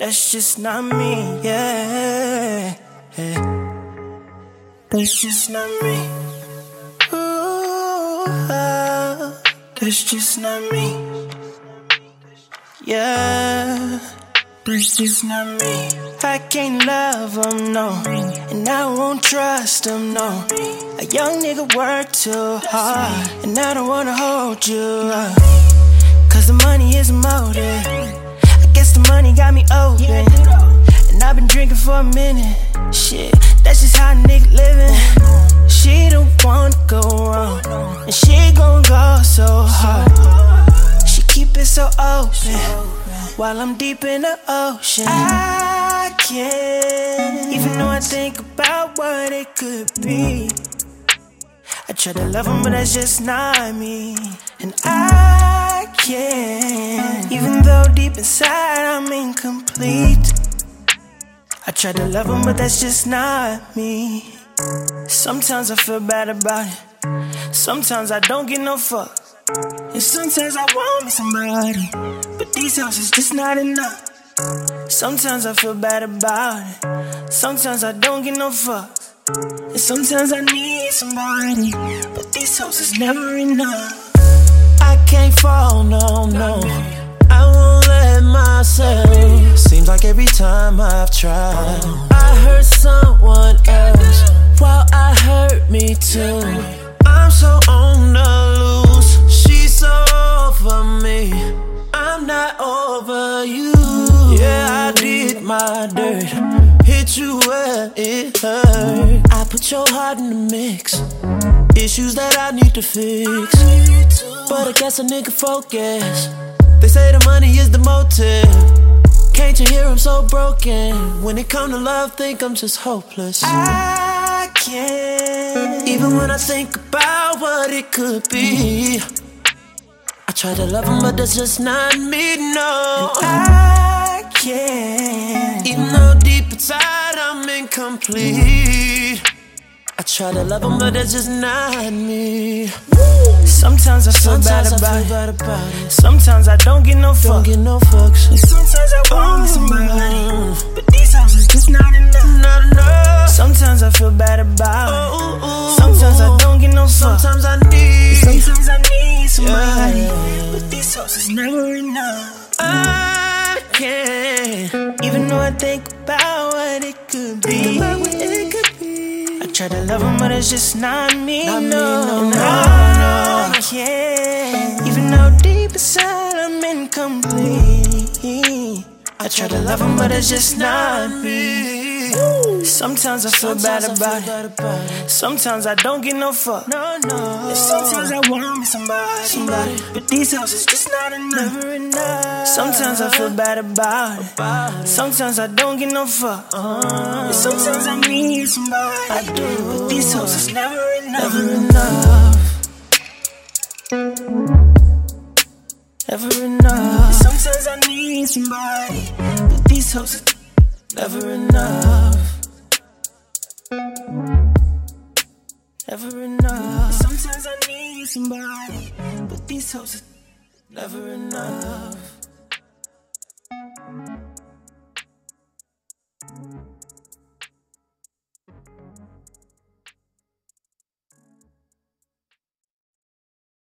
that's just not me, yeah. That's just not me. Ooh, ah, that's just not me. Yeah, that's just not me. I can't love them, no. And I won't trust them, no. A young nigga work too hard. And I don't wanna hold you up. Cause the money is a motive. I the money got me open. And I've been drinking for a minute. Shit, that's just how a nigga living. She don't wanna go wrong. And she gon' go so hard. She keep it so open. While I'm deep in the ocean. I can't. Even though I think about what it could be. I try to love him, but that's just not me. And I can't. Even though deep inside I'm incomplete. I try to love him, but that's just not me. Sometimes I feel bad about it. Sometimes I don't get no fuck. And sometimes I want me somebody. But these is just not enough. Sometimes I feel bad about it. Sometimes I don't get no fuck. And sometimes I need somebody. But these is never enough. Time I've tried, I hurt someone else while I hurt me too. I'm so on the loose. She's so over me. I'm not over you. Yeah, I did my dirt. Hit you where it hurt. I put your heart in the mix. Issues that I need to fix. But I guess a nigga focus. They say the money is the motive. Can't you hear I'm so broken? When it come to love, think I'm just hopeless. I can't. Even when I think about what it could be. I try to love him, but that's just not me, no. I can't. Even though deep inside I'm incomplete. I try to love him, but that's just not me. Sometimes I feel, Sometimes bad, about feel it. bad about it. Sometimes I don't get no Don't fuck. get no fucks. Sometimes I want oh. somebody, but these houses just not enough. Not enough. Sometimes I feel bad about it. Oh, oh, sometimes I don't get no fuck. Sometimes I need. Sometimes I need somebody, Yeah. but these houses never enough. I can't. Even though I think about what it could be. Try to love him, but it's just not me. Not me, no, no, no, I can't. Even though deep inside I'm incomplete. I try to love him, but it's just not me. Sometimes I feel bad Sometimes I about feel it. bad about it. Sometimes I don't get no fuck. No, no. And sometimes I want me somebody, Somebody. but these houses just not enough. Never enough. Sometimes I feel bad about it. About it. Sometimes I don't get no fuck. Uh-huh. And sometimes I need somebody. I do. But these hoes is never enough. Never enough. Never enough. Sometimes I need somebody. But these hoes is Never enough. Somebody. But these hoes are Never enough.